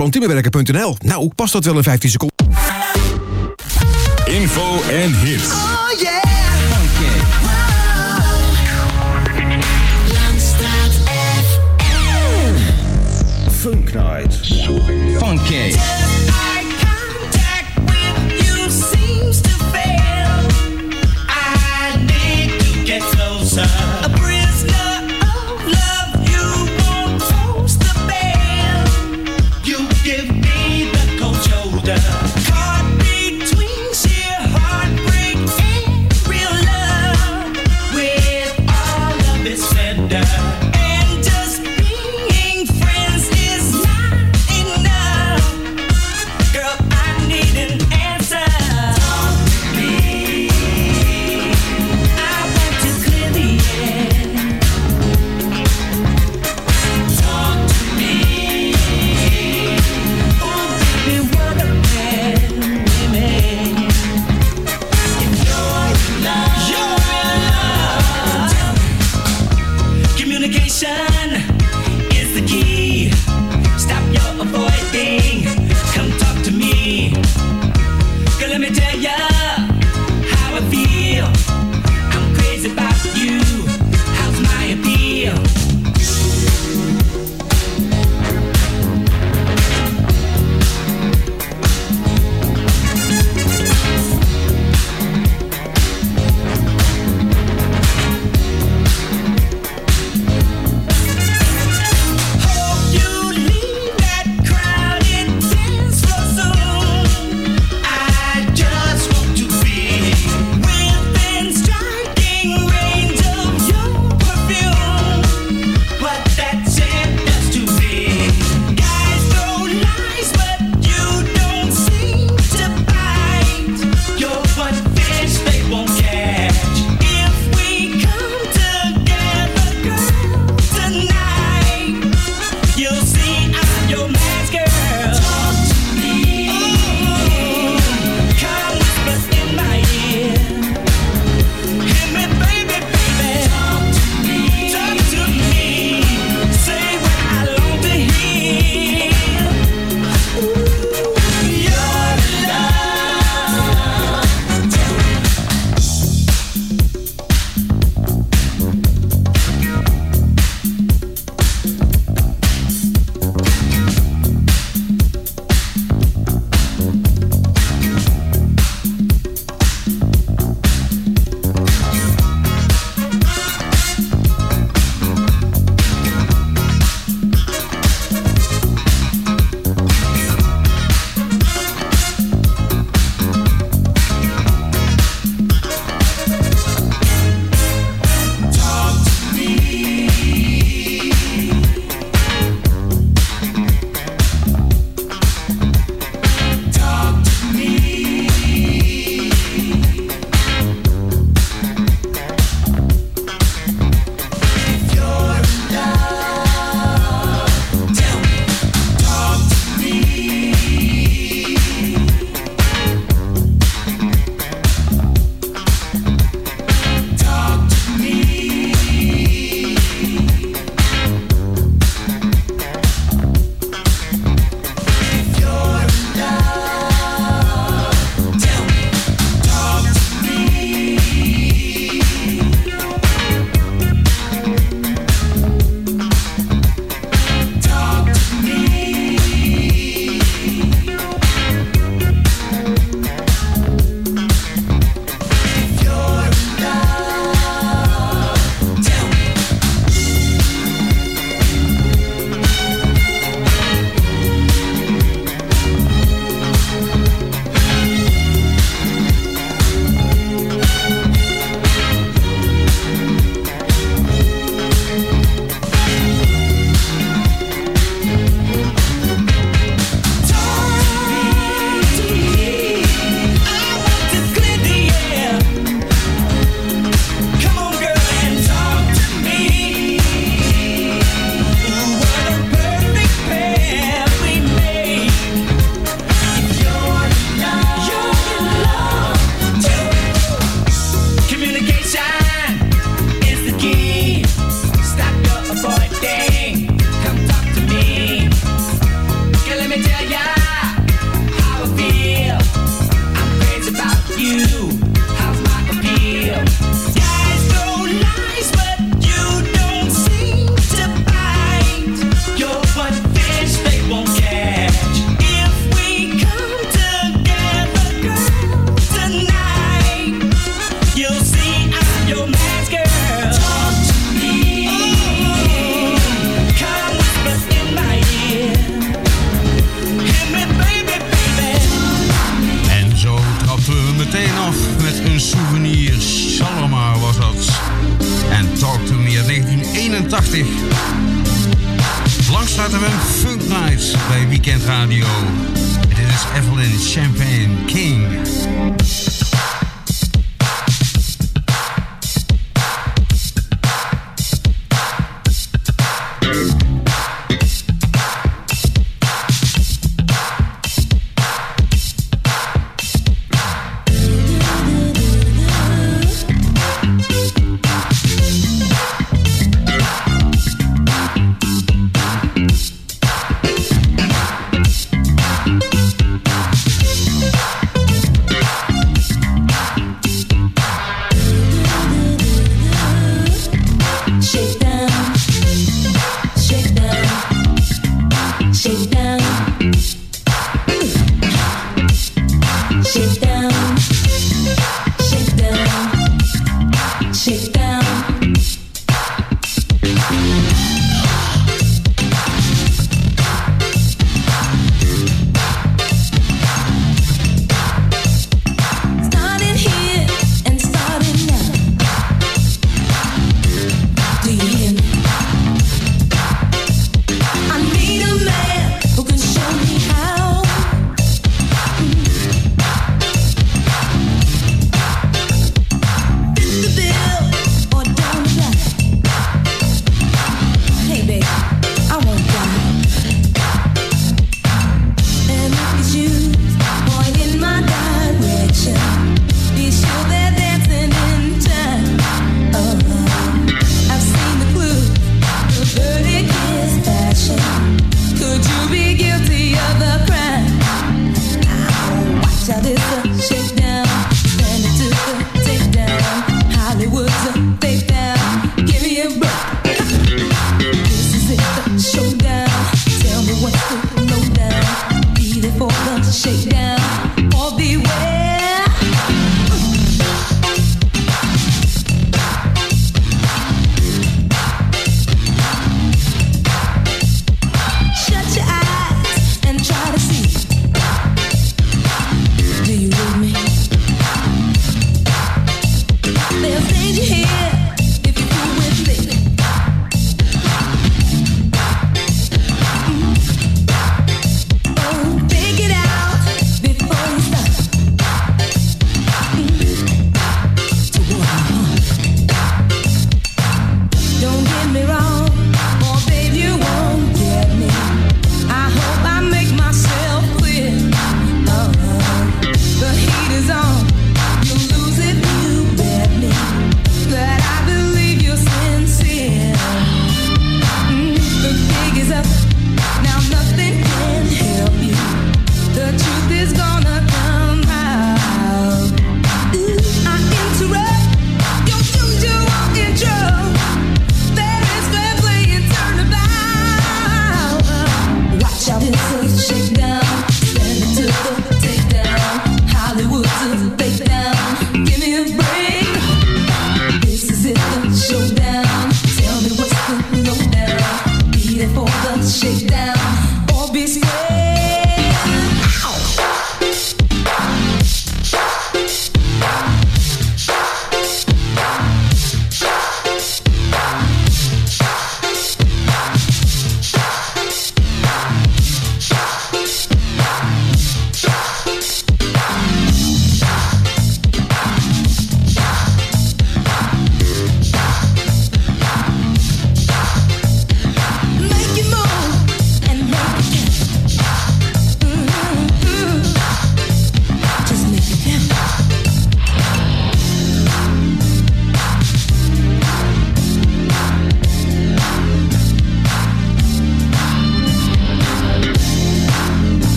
Woontimmerwerken.nl. Nou, past dat wel in 15 seconden? Info en hits. Oh yeah! Funknight. Funky.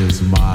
Is my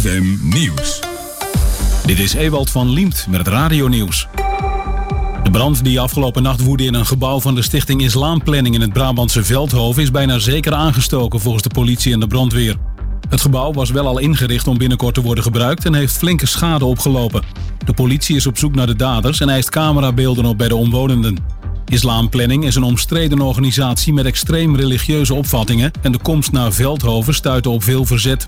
FM Nieuws. Dit is Ewald van Liemt met het radionieuws. De brand die afgelopen nacht woedde in een gebouw van de stichting Islamplanning in het Brabantse Veldhoven is bijna zeker aangestoken volgens de politie en de brandweer. Het gebouw was wel al ingericht om binnenkort te worden gebruikt en heeft flinke schade opgelopen. De politie is op zoek naar de daders en eist camerabeelden op bij de omwonenden. Islamplanning is een omstreden organisatie met extreem religieuze opvattingen en de komst naar Veldhoven stuitte op veel verzet.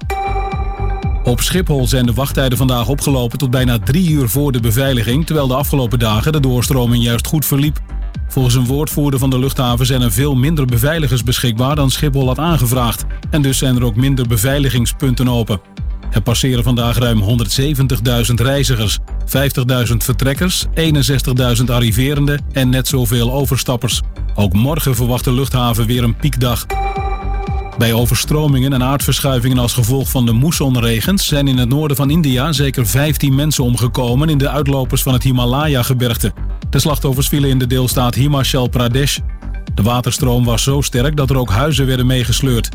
Op Schiphol zijn de wachttijden vandaag opgelopen tot bijna drie uur voor de beveiliging, terwijl de afgelopen dagen de doorstroming juist goed verliep. Volgens een woordvoerder van de luchthaven zijn er veel minder beveiligers beschikbaar dan Schiphol had aangevraagd. En dus zijn er ook minder beveiligingspunten open. Er passeren vandaag ruim 170.000 reizigers, 50.000 vertrekkers, 61.000 arriverenden en net zoveel overstappers. Ook morgen verwacht de luchthaven weer een piekdag. Bij overstromingen en aardverschuivingen als gevolg van de moessonregens zijn in het noorden van India zeker 15 mensen omgekomen in de uitlopers van het Himalaya-gebergte. De slachtoffers vielen in de deelstaat Himachal Pradesh. De waterstroom was zo sterk dat er ook huizen werden meegesleurd.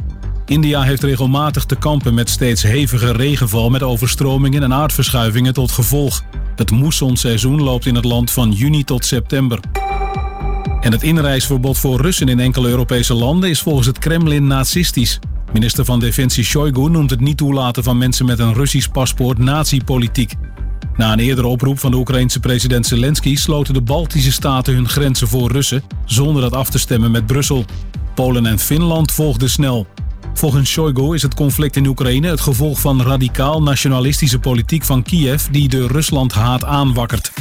India heeft regelmatig te kampen met steeds heviger regenval met overstromingen en aardverschuivingen tot gevolg. Het moessonseizoen loopt in het land van juni tot september. En het inreisverbod voor Russen in enkele Europese landen is volgens het Kremlin nazistisch. Minister van Defensie Shoigu noemt het niet toelaten van mensen met een Russisch paspoort nazi-politiek. Na een eerdere oproep van de Oekraïense president Zelensky sloten de Baltische staten hun grenzen voor Russen zonder dat af te stemmen met Brussel. Polen en Finland volgden snel. Volgens Shoigu is het conflict in Oekraïne het gevolg van radicaal nationalistische politiek van Kiev die de Ruslandhaat aanwakkert.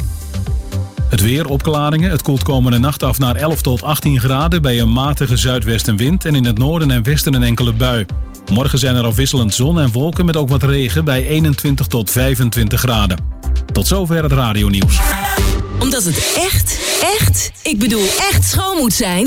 Het weer, opklaringen. Het koelt komende nacht af naar 11 tot 18 graden bij een matige zuidwestenwind en in het noorden en westen een enkele bui. Morgen zijn er afwisselend zon en wolken met ook wat regen bij 21 tot 25 graden. Tot zover het radionieuws. Omdat het echt, echt, ik bedoel echt schoon moet zijn...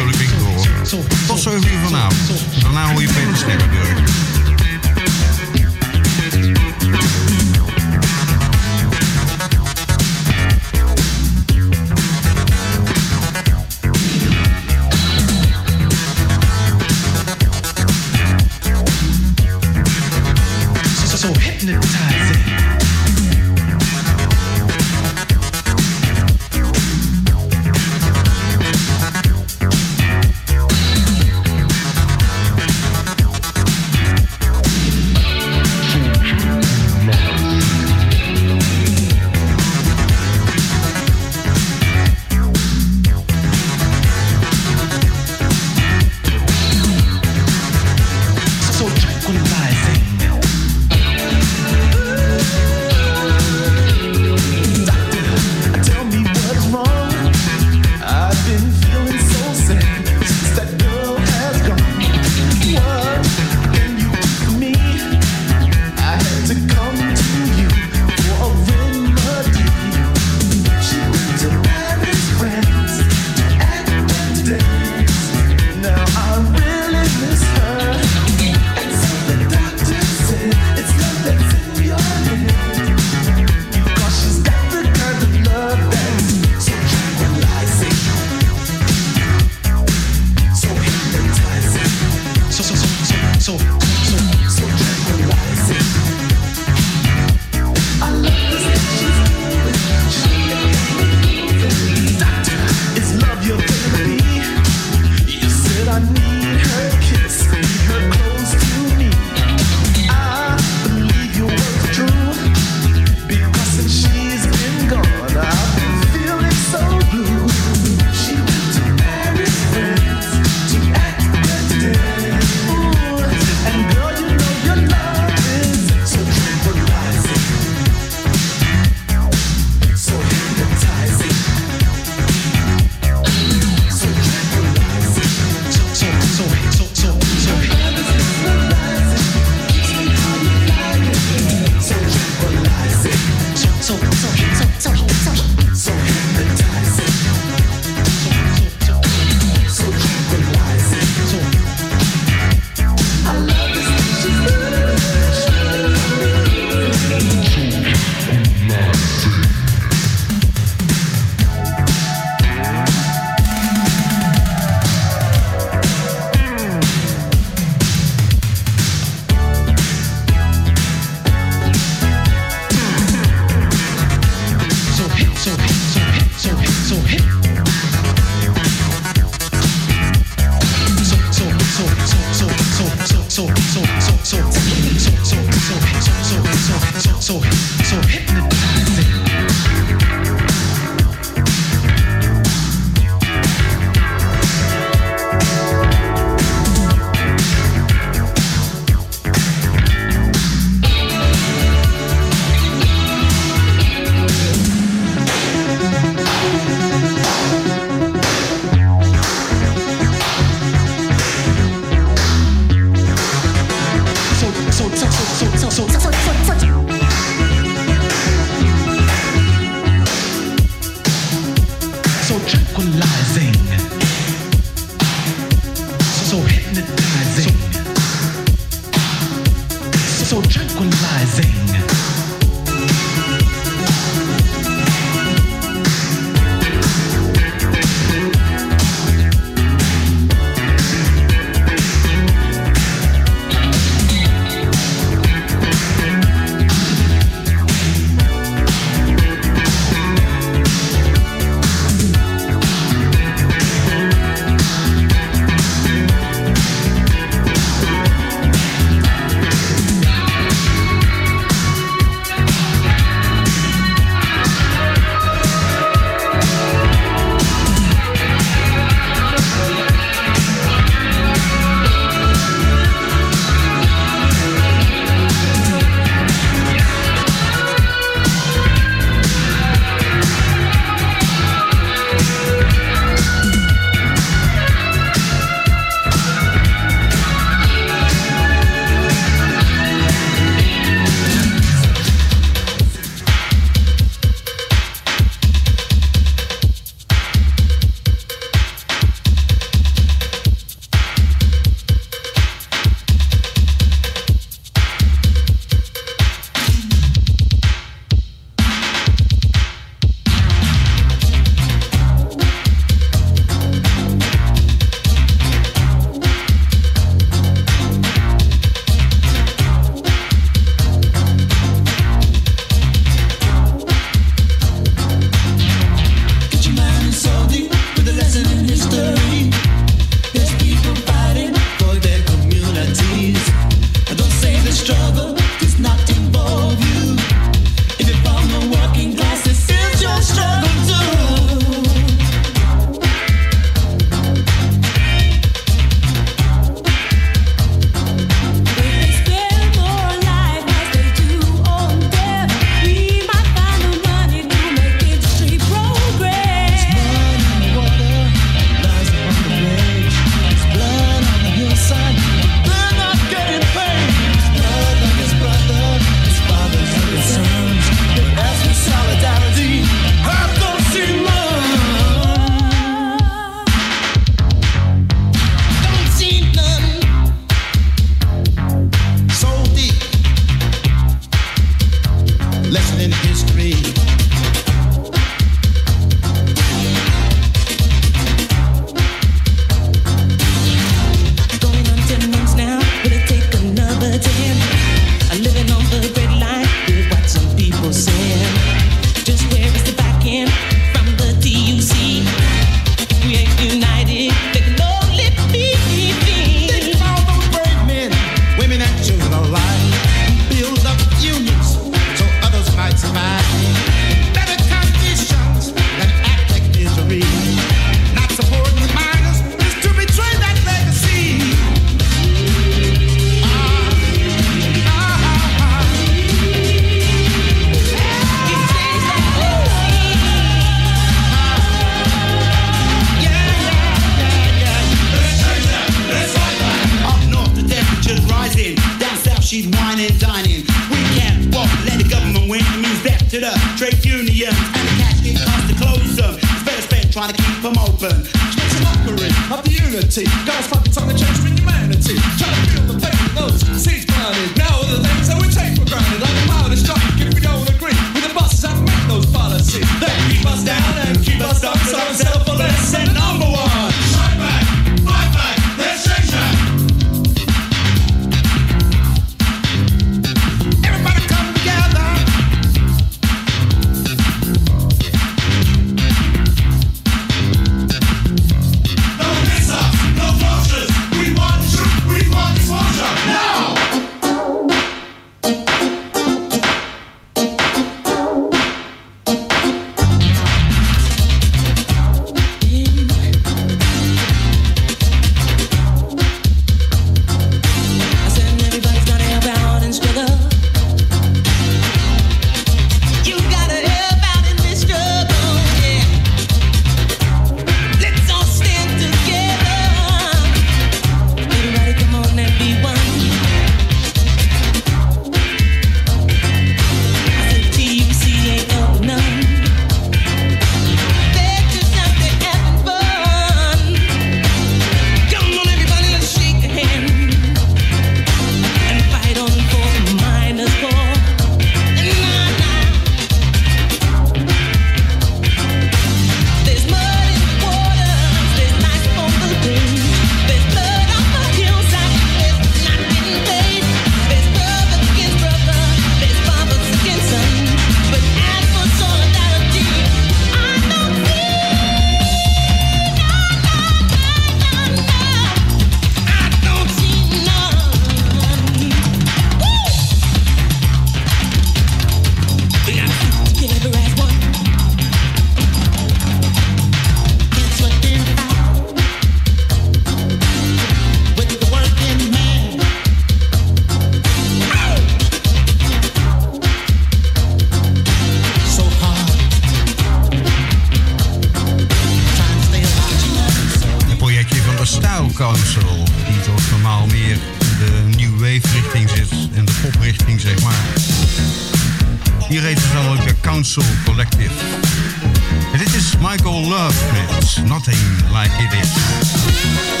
Like It Is.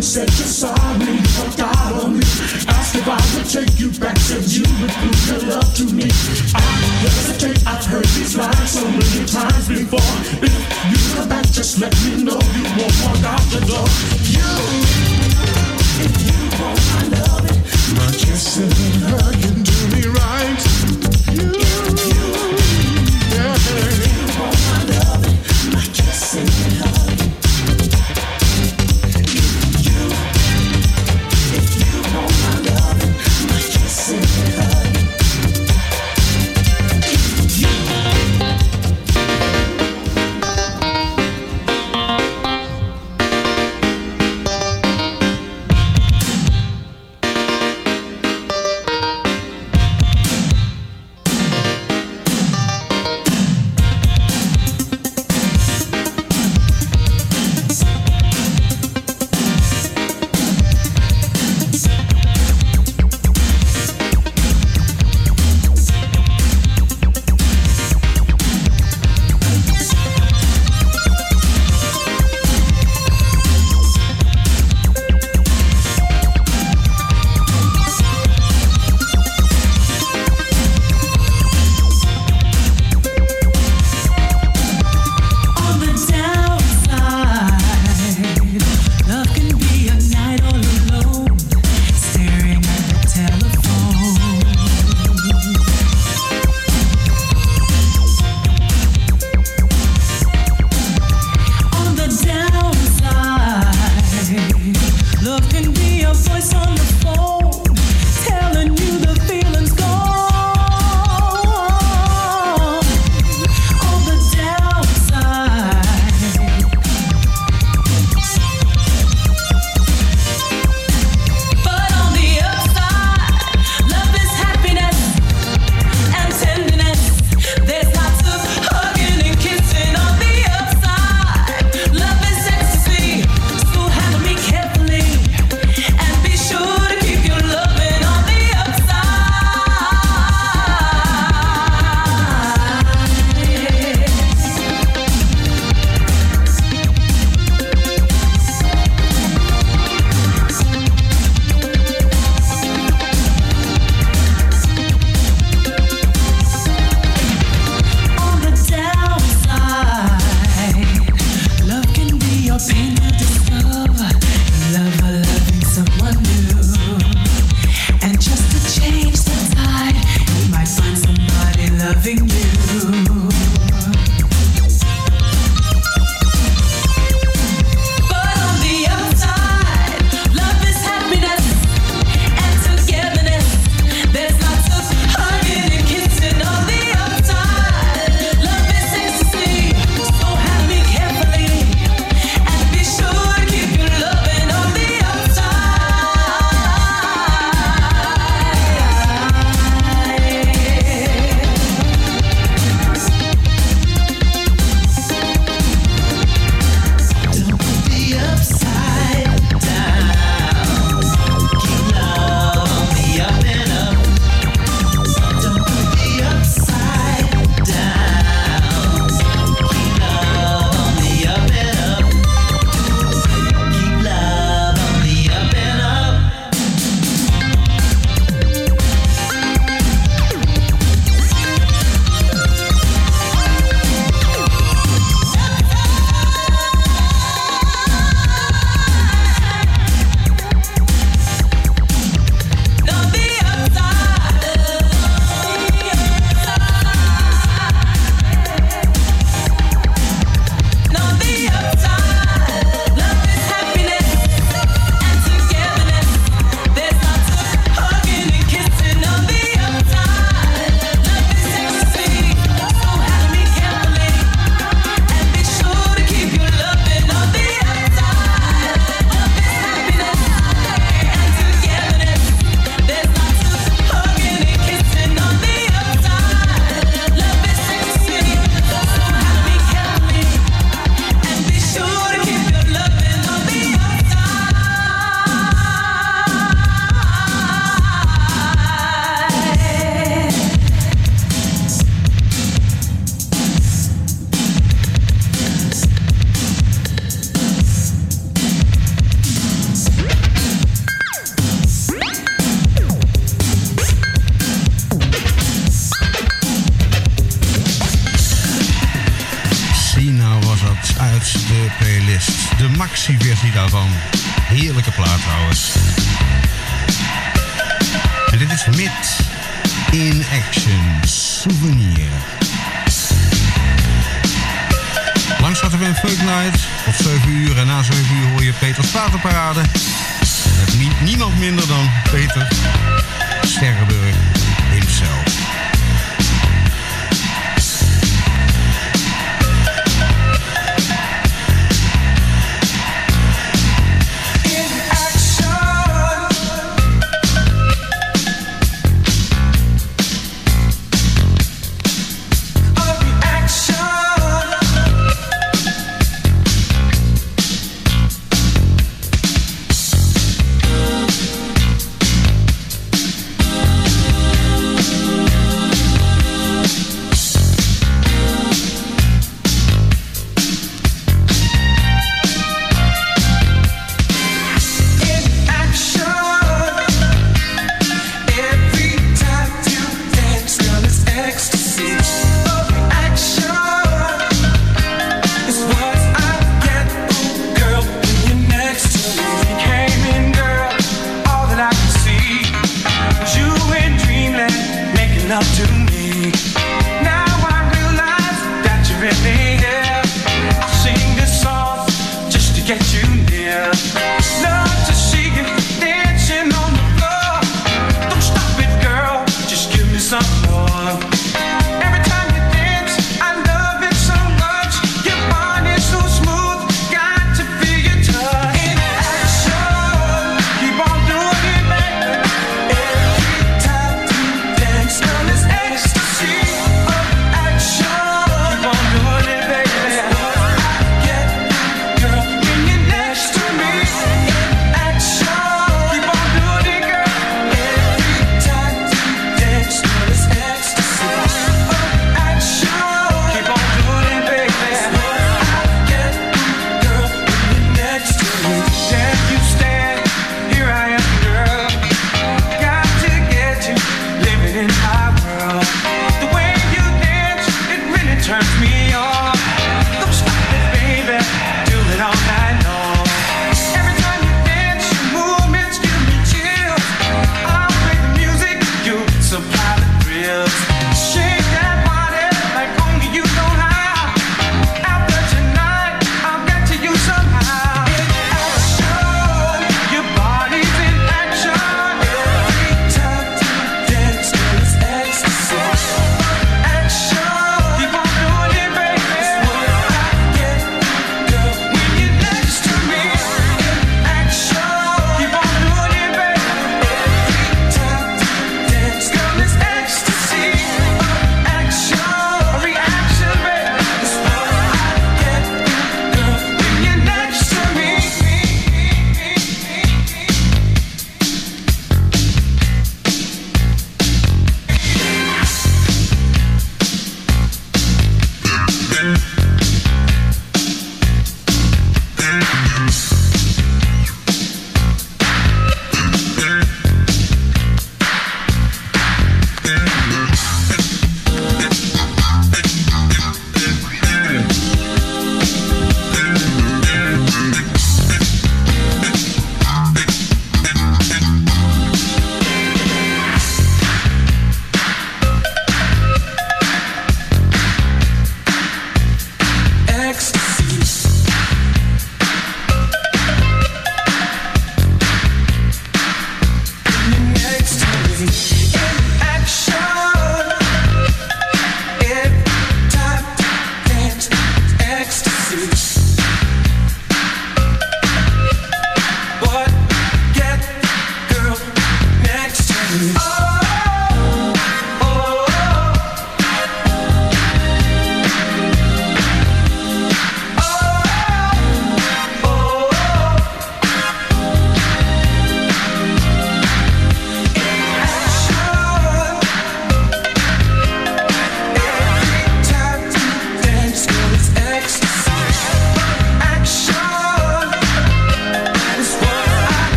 and said you're sorry, but God only asked if I would take you back, said you would prove your love to me. I hesitate, I've heard these lines so many times before. If you come back, just let me know you won't walk out the door. You, if you want my love, my kisses.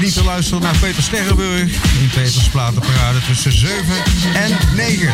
niet te luisteren naar Peter Sterrenburg in Peters Platenparade tussen 7 en 9.